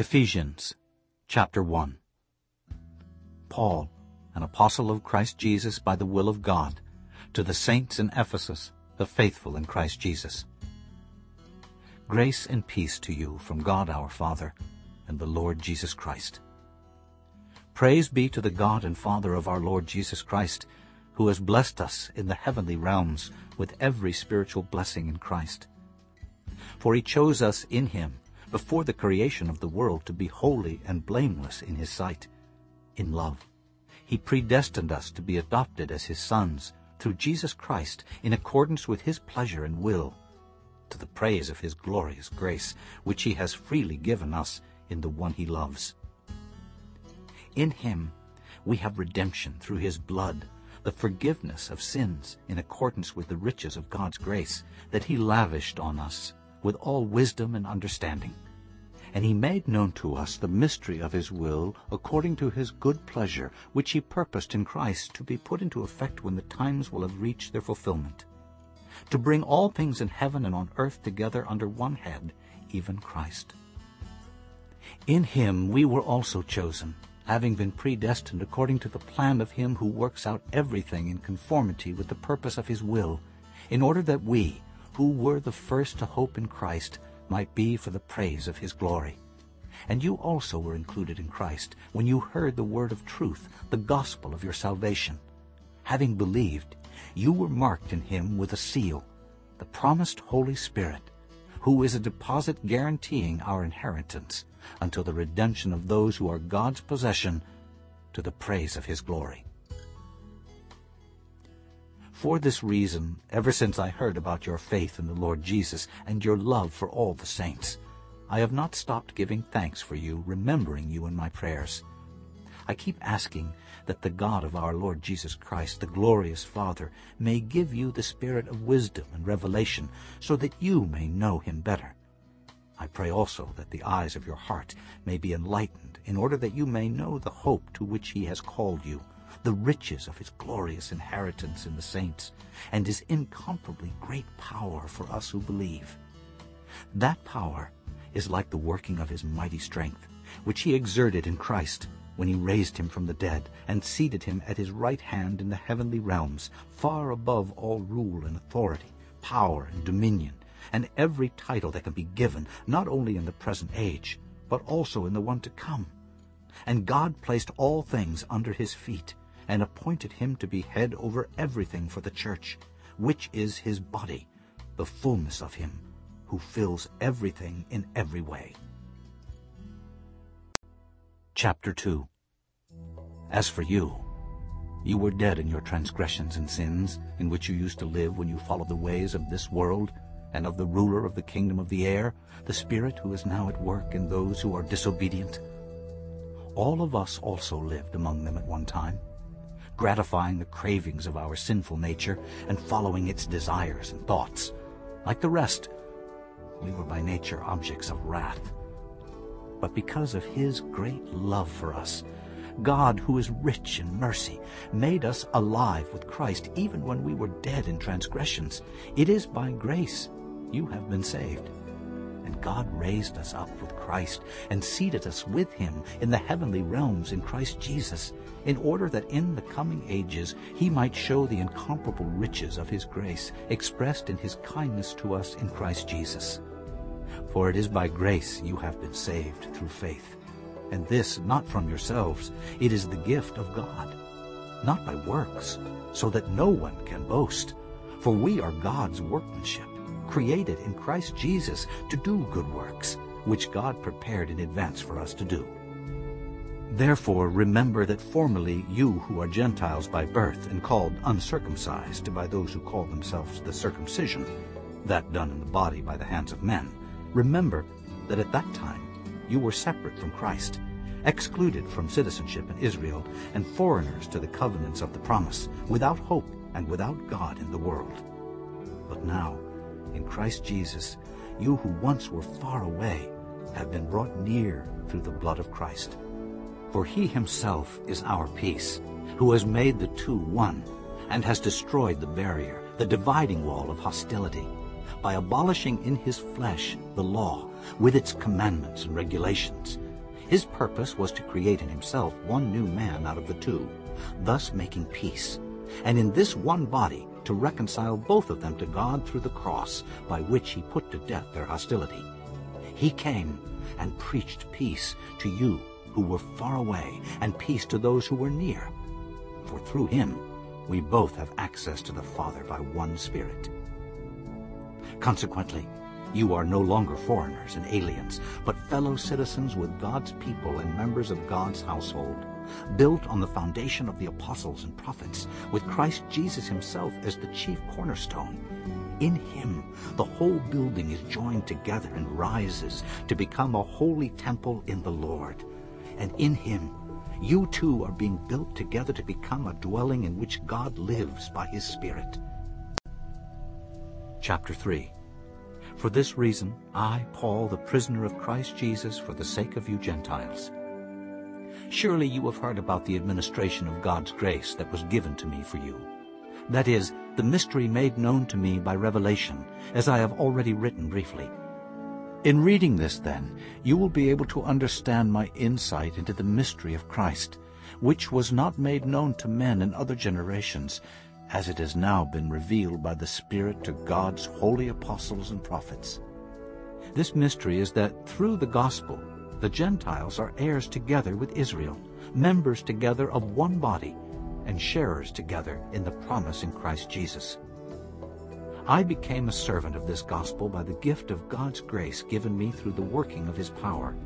Ephesians chapter 1 Paul, an apostle of Christ Jesus by the will of God, to the saints in Ephesus, the faithful in Christ Jesus. Grace and peace to you from God our Father and the Lord Jesus Christ. Praise be to the God and Father of our Lord Jesus Christ, who has blessed us in the heavenly realms with every spiritual blessing in Christ. For he chose us in him before the creation of the world to be holy and blameless in his sight. In love, he predestined us to be adopted as his sons through Jesus Christ in accordance with his pleasure and will, to the praise of his glorious grace, which he has freely given us in the one he loves. In him we have redemption through his blood, the forgiveness of sins in accordance with the riches of God's grace that he lavished on us with all wisdom and understanding. And he made known to us the mystery of his will according to his good pleasure, which he purposed in Christ to be put into effect when the times will have reached their fulfillment, to bring all things in heaven and on earth together under one head, even Christ. In him we were also chosen, having been predestined according to the plan of him who works out everything in conformity with the purpose of his will, in order that we, who were the first to hope in Christ, might be for the praise of his glory. And you also were included in Christ when you heard the word of truth, the gospel of your salvation. Having believed, you were marked in him with a seal, the promised Holy Spirit, who is a deposit guaranteeing our inheritance until the redemption of those who are God's possession to the praise of his glory. For this reason, ever since I heard about your faith in the Lord Jesus and your love for all the saints, I have not stopped giving thanks for you, remembering you in my prayers. I keep asking that the God of our Lord Jesus Christ, the glorious Father, may give you the spirit of wisdom and revelation, so that you may know him better. I pray also that the eyes of your heart may be enlightened, in order that you may know the hope to which he has called you, the riches of his glorious inheritance in the saints, and his incomparably great power for us who believe. That power is like the working of his mighty strength, which he exerted in Christ when he raised him from the dead and seated him at his right hand in the heavenly realms, far above all rule and authority, power and dominion, and every title that can be given, not only in the present age, but also in the one to come. And God placed all things under his feet, and appointed him to be head over everything for the church, which is his body, the fullness of him, who fills everything in every way. Chapter 2 As for you, you were dead in your transgressions and sins, in which you used to live when you followed the ways of this world, and of the ruler of the kingdom of the air, the Spirit who is now at work in those who are disobedient. All of us also lived among them at one time, gratifying the cravings of our sinful nature and following its desires and thoughts. Like the rest, we were by nature objects of wrath. But because of his great love for us, God, who is rich in mercy, made us alive with Christ even when we were dead in transgressions. It is by grace you have been saved. And God raised us up with Christ and seated us with him in the heavenly realms in Christ Jesus, in order that in the coming ages he might show the incomparable riches of his grace expressed in his kindness to us in Christ Jesus. For it is by grace you have been saved through faith. And this not from yourselves, it is the gift of God, not by works, so that no one can boast. For we are God's workmanship, created in Christ Jesus to do good works, which God prepared in advance for us to do. Therefore remember that formerly you who are Gentiles by birth and called uncircumcised by those who call themselves the circumcision, that done in the body by the hands of men, remember that at that time you were separate from Christ, excluded from citizenship in Israel, and foreigners to the covenants of the promise, without hope and without God in the world. But now, in Christ Jesus, you who once were far away have been brought near through the blood of Christ. For he himself is our peace, who has made the two one, and has destroyed the barrier, the dividing wall of hostility, by abolishing in his flesh the law with its commandments and regulations, His purpose was to create in himself one new man out of the two, thus making peace, and in this one body to reconcile both of them to God through the cross, by which he put to death their hostility. He came and preached peace to you who were far away, and peace to those who were near. For through him we both have access to the Father by one Spirit. Consequently, you are no longer foreigners and aliens, but fellow citizens with God's people and members of God's household, built on the foundation of the apostles and prophets, with Christ Jesus himself as the chief cornerstone. In him the whole building is joined together and rises to become a holy temple in the Lord. And in him you too are being built together to become a dwelling in which God lives by his Spirit. Chapter 3 For this reason, I, Paul, the prisoner of Christ Jesus, for the sake of you Gentiles. Surely you have heard about the administration of God's grace that was given to me for you. That is, the mystery made known to me by revelation, as I have already written briefly. In reading this, then, you will be able to understand my insight into the mystery of Christ, which was not made known to men in other generations, as it has now been revealed by the Spirit to God's holy apostles and prophets. This mystery is that through the gospel the Gentiles are heirs together with Israel, members together of one body, and sharers together in the promise in Christ Jesus. I became a servant of this gospel by the gift of God's grace given me through the working of his power.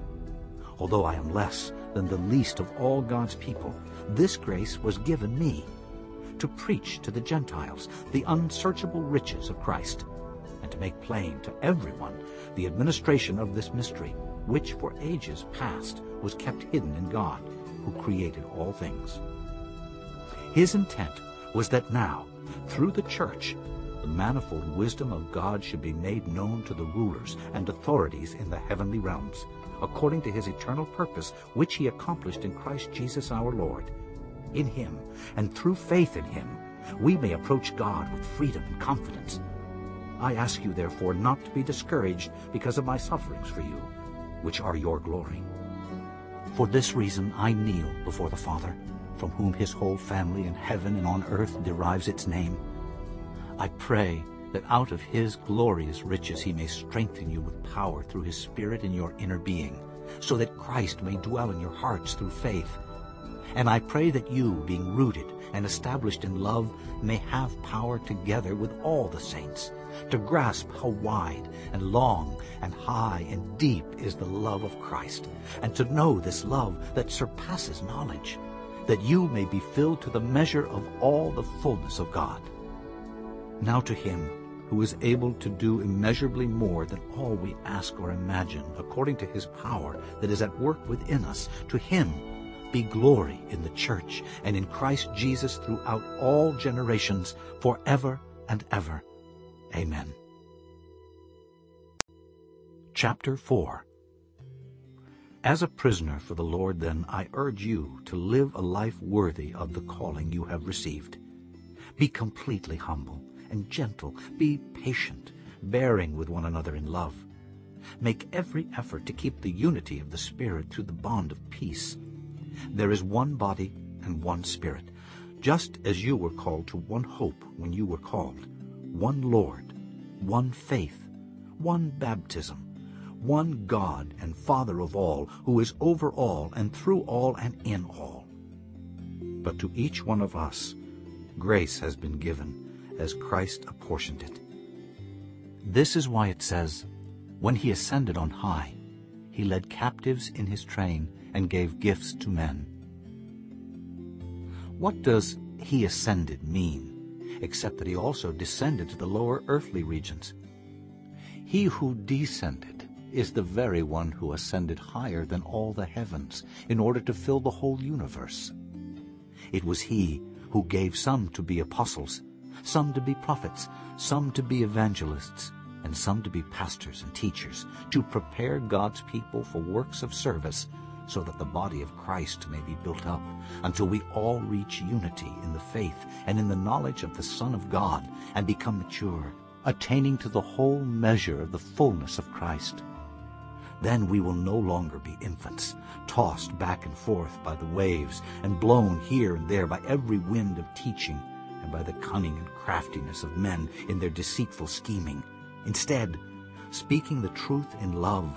Although I am less than the least of all God's people, this grace was given me to preach to the Gentiles the unsearchable riches of Christ, and to make plain to everyone the administration of this mystery, which for ages past was kept hidden in God, who created all things. His intent was that now, through the church, the manifold wisdom of God should be made known to the rulers and authorities in the heavenly realms, according to his eternal purpose, which he accomplished in Christ Jesus our Lord. In him, and through faith in him, we may approach God with freedom and confidence. I ask you, therefore, not to be discouraged because of my sufferings for you, which are your glory. For this reason I kneel before the Father, from whom his whole family in heaven and on earth derives its name. I pray that out of his glorious riches he may strengthen you with power through his Spirit in your inner being, so that Christ may dwell in your hearts through faith. And I pray that you, being rooted and established in love, may have power together with all the saints to grasp how wide and long and high and deep is the love of Christ, and to know this love that surpasses knowledge, that you may be filled to the measure of all the fullness of God. Now to him who is able to do immeasurably more than all we ask or imagine, according to his power that is at work within us, to him be glory in the church and in Christ Jesus throughout all generations, forever and ever. Amen. Chapter 4 As a prisoner for the Lord, then, I urge you to live a life worthy of the calling you have received. Be completely humble and gentle. Be patient, bearing with one another in love. Make every effort to keep the unity of the Spirit through the bond of peace. There is one body and one Spirit, just as you were called to one hope when you were called, one Lord, one faith, one baptism, one God and Father of all, who is over all and through all and in all. But to each one of us grace has been given as Christ apportioned it. This is why it says, When he ascended on high, he led captives in his train and gave gifts to men. What does he ascended mean, except that he also descended to the lower earthly regions? He who descended is the very one who ascended higher than all the heavens in order to fill the whole universe. It was he who gave some to be apostles, some to be prophets, some to be evangelists, and some to be pastors and teachers, to prepare God's people for works of service, so that the body of Christ may be built up, until we all reach unity in the faith and in the knowledge of the Son of God, and become mature, attaining to the whole measure of the fullness of Christ. Then we will no longer be infants, tossed back and forth by the waves and blown here and there by every wind of teaching and by the cunning and craftiness of men in their deceitful scheming. Instead, speaking the truth in love,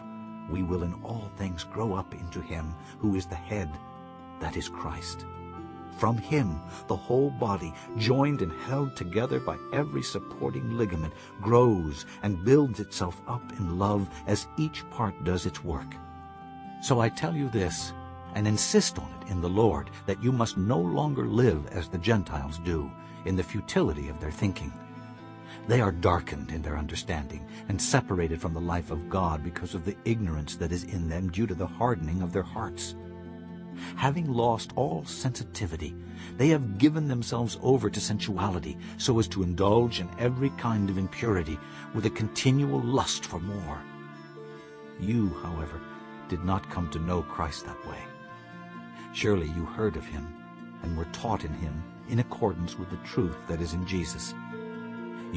we will in all things grow up into him who is the head, that is Christ. From him the whole body, joined and held together by every supporting ligament, grows and builds itself up in love as each part does its work. So I tell you this, and insist on it in the Lord, that you must no longer live as the Gentiles do, in the futility of their thinking. They are darkened in their understanding and separated from the life of God because of the ignorance that is in them due to the hardening of their hearts. Having lost all sensitivity, they have given themselves over to sensuality so as to indulge in every kind of impurity with a continual lust for more. You, however, did not come to know Christ that way. Surely you heard of him and were taught in him in accordance with the truth that is in Jesus.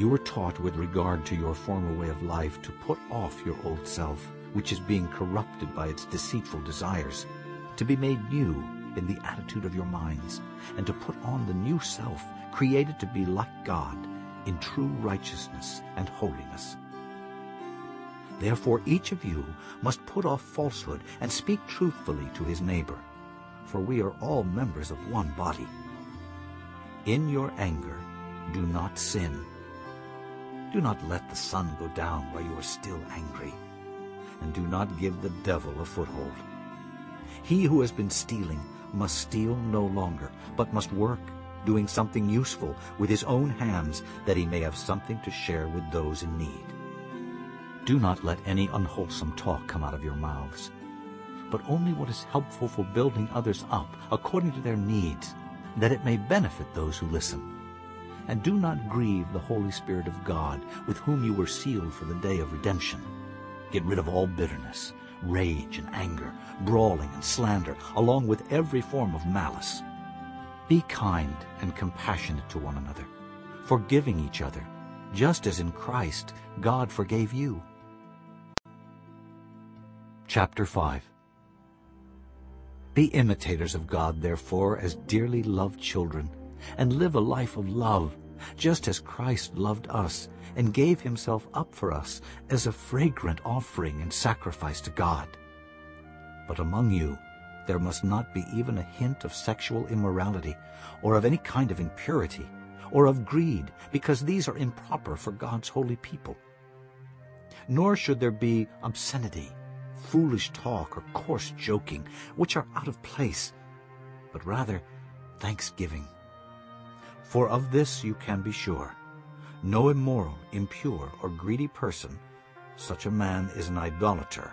You were taught with regard to your former way of life to put off your old self, which is being corrupted by its deceitful desires, to be made new in the attitude of your minds, and to put on the new self, created to be like God, in true righteousness and holiness. Therefore each of you must put off falsehood and speak truthfully to his neighbor, for we are all members of one body. In your anger do not sin. Do not let the sun go down while you are still angry, and do not give the devil a foothold. He who has been stealing must steal no longer, but must work, doing something useful with his own hands, that he may have something to share with those in need. Do not let any unwholesome talk come out of your mouths, but only what is helpful for building others up according to their needs, that it may benefit those who listen. And do not grieve the Holy Spirit of God, with whom you were sealed for the day of redemption. Get rid of all bitterness, rage and anger, brawling and slander, along with every form of malice. Be kind and compassionate to one another, forgiving each other, just as in Christ God forgave you. Chapter 5 Be imitators of God, therefore, as dearly loved children, and live a life of love, just as Christ loved us and gave himself up for us as a fragrant offering and sacrifice to God. But among you there must not be even a hint of sexual immorality, or of any kind of impurity, or of greed, because these are improper for God's holy people. Nor should there be obscenity, foolish talk, or coarse joking, which are out of place, but rather thanksgiving. For of this you can be sure. No immoral, impure, or greedy person, such a man is an idolater,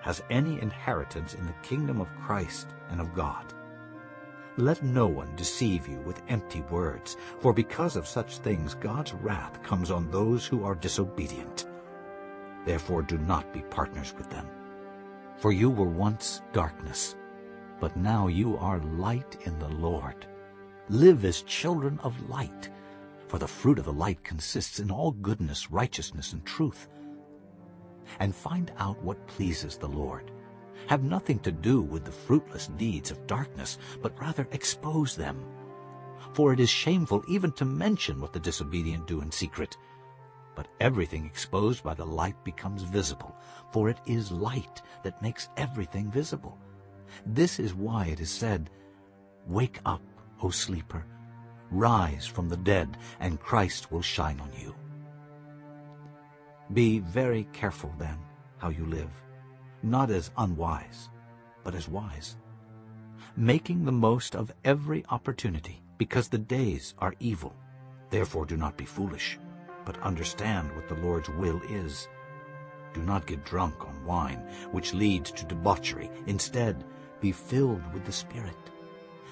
has any inheritance in the kingdom of Christ and of God. Let no one deceive you with empty words, for because of such things God's wrath comes on those who are disobedient. Therefore do not be partners with them. For you were once darkness, but now you are light in the Lord. Live as children of light, for the fruit of the light consists in all goodness, righteousness, and truth. And find out what pleases the Lord. Have nothing to do with the fruitless deeds of darkness, but rather expose them. For it is shameful even to mention what the disobedient do in secret. But everything exposed by the light becomes visible, for it is light that makes everything visible. This is why it is said, Wake up, O sleeper, rise from the dead, and Christ will shine on you. Be very careful, then, how you live, not as unwise, but as wise, making the most of every opportunity, because the days are evil. Therefore do not be foolish, but understand what the Lord's will is. Do not get drunk on wine, which leads to debauchery. Instead, be filled with the Spirit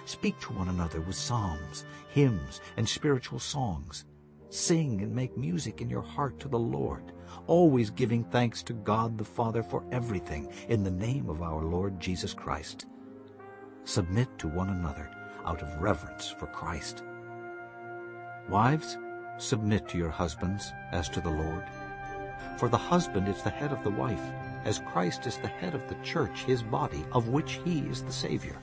Speak to one another with psalms, hymns, and spiritual songs. Sing and make music in your heart to the Lord, always giving thanks to God the Father for everything in the name of our Lord Jesus Christ. Submit to one another out of reverence for Christ. Wives, submit to your husbands as to the Lord. For the husband is the head of the wife, as Christ is the head of the church, his body, of which he is the Savior.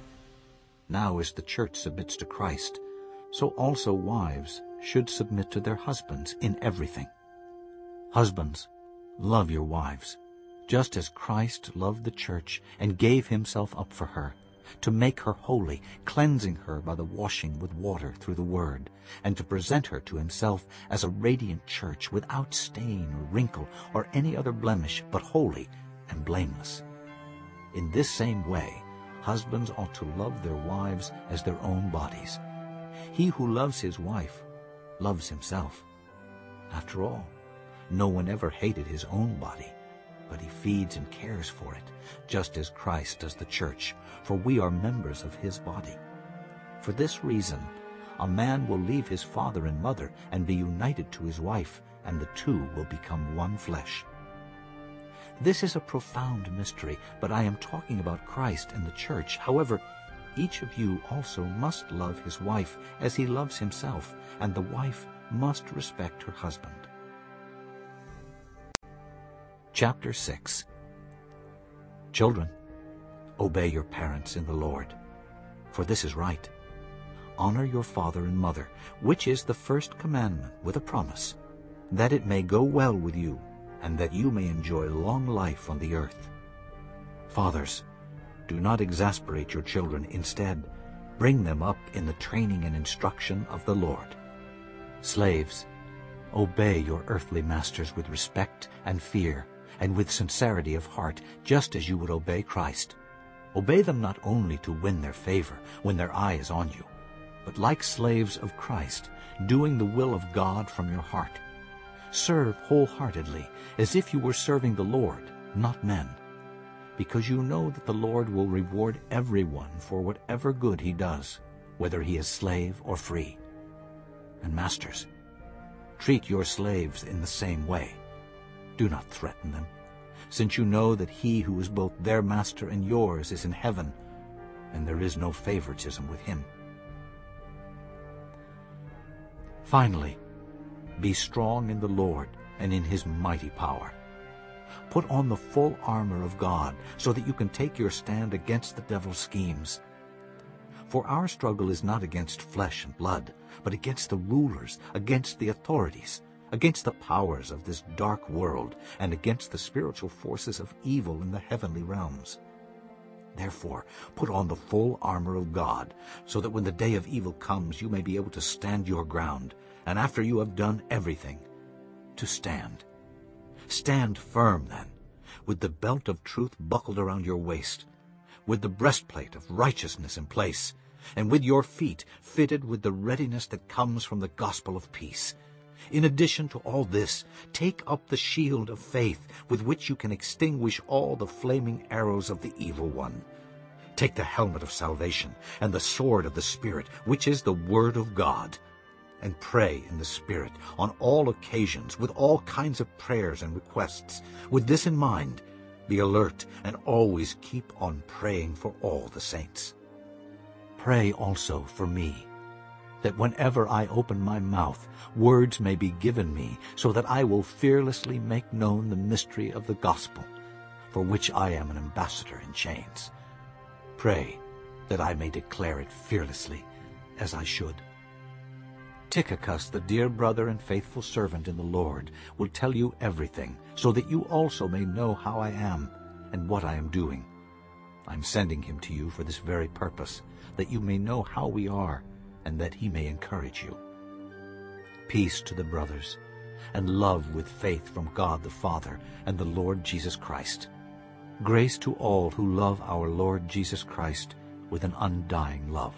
Now as the church submits to Christ, so also wives should submit to their husbands in everything. Husbands, love your wives, just as Christ loved the church and gave himself up for her, to make her holy, cleansing her by the washing with water through the word, and to present her to himself as a radiant church without stain or wrinkle or any other blemish, but holy and blameless. In this same way, husbands ought to love their wives as their own bodies. He who loves his wife loves himself. After all, no one ever hated his own body, but he feeds and cares for it, just as Christ does the church, for we are members of his body. For this reason, a man will leave his father and mother and be united to his wife, and the two will become one flesh. This is a profound mystery, but I am talking about Christ and the church. However, each of you also must love his wife as he loves himself, and the wife must respect her husband. Chapter 6 Children, obey your parents in the Lord, for this is right. Honor your father and mother, which is the first commandment with a promise, that it may go well with you, and that you may enjoy long life on the earth. Fathers, do not exasperate your children. Instead, bring them up in the training and instruction of the Lord. Slaves, obey your earthly masters with respect and fear, and with sincerity of heart, just as you would obey Christ. Obey them not only to win their favor when their eye is on you, but like slaves of Christ, doing the will of God from your heart. Serve wholeheartedly, as if you were serving the Lord, not men, because you know that the Lord will reward everyone for whatever good he does, whether he is slave or free. And masters, treat your slaves in the same way. Do not threaten them, since you know that he who is both their master and yours is in heaven, and there is no favoritism with him. Finally, be strong in the Lord and in his mighty power. Put on the full armor of God so that you can take your stand against the devil's schemes. For our struggle is not against flesh and blood, but against the rulers, against the authorities, against the powers of this dark world, and against the spiritual forces of evil in the heavenly realms. Therefore, put on the full armor of God, so that when the day of evil comes you may be able to stand your ground, and after you have done everything, to stand. Stand firm, then, with the belt of truth buckled around your waist, with the breastplate of righteousness in place, and with your feet fitted with the readiness that comes from the gospel of peace. In addition to all this, take up the shield of faith with which you can extinguish all the flaming arrows of the evil one. Take the helmet of salvation and the sword of the Spirit, which is the Word of God, and pray in the Spirit on all occasions with all kinds of prayers and requests. With this in mind, be alert and always keep on praying for all the saints. Pray also for me that whenever I open my mouth, words may be given me, so that I will fearlessly make known the mystery of the gospel, for which I am an ambassador in chains. Pray that I may declare it fearlessly, as I should. Tychicus, the dear brother and faithful servant in the Lord, will tell you everything, so that you also may know how I am and what I am doing. I'm sending him to you for this very purpose, that you may know how we are and that he may encourage you. Peace to the brothers, and love with faith from God the Father and the Lord Jesus Christ. Grace to all who love our Lord Jesus Christ with an undying love.